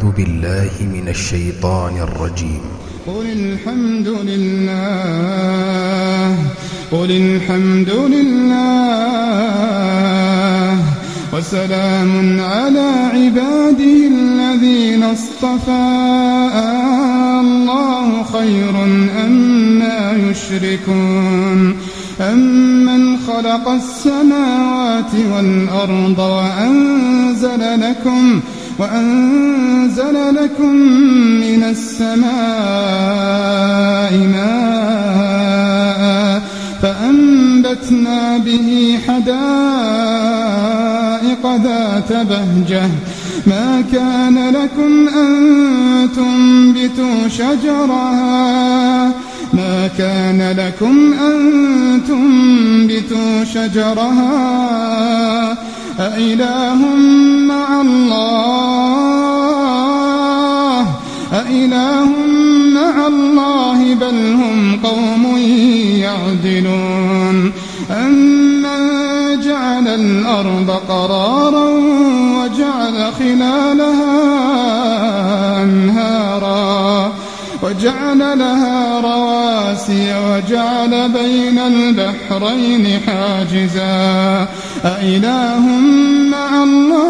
أعوذ بالله من الشيطان الرجيم. قل الحمد لله قل الحمد لله وسلام على عباده الذين اصطفى. الله خير أما يشركون؟ أمن خلق السماوات والأرض وأنزل لكم وأنزل لكم من السماء ماء فأنبتنا به حدائق ذات بهجة. ما كان لكم أن تنبتوا شجرها. ما كان لكم أن تنبتوا شجرها. أإله مع الله يعدلون أمن جعل الأرض قرارا وجعل خلالها أنهارا وجعل لها رواسي وجعل بين البحرين حاجزا أإله مع الله؟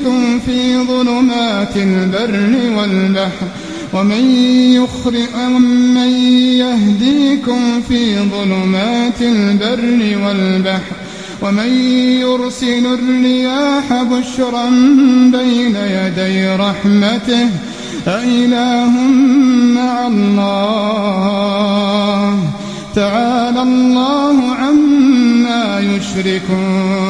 يهديكم في ظلمات البر والبحر ومن يخرج من يهديكم في ظلمات البر والبحر ومن يرسل الرياح بشرا بين يدي رحمته أإله مع الله تعالى الله عما يشركون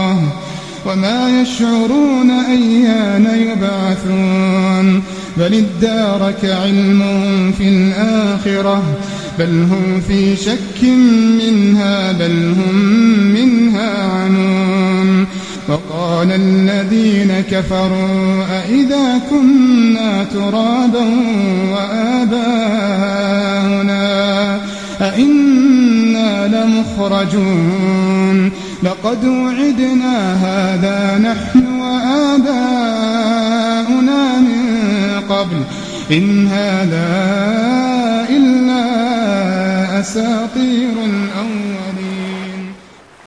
وما يشعرون أيان يبعثون. بل ادارك علمهم في الآخرة. بل هم في شك منها. بل هم منها عنون. وقال الذين كفروا أئذا كنا ترابا وآباؤنا أئنا لمخرجون. لقد وعدنا هذا نحن وآباؤنا من قبل. إن هذا إلا أساطير الأول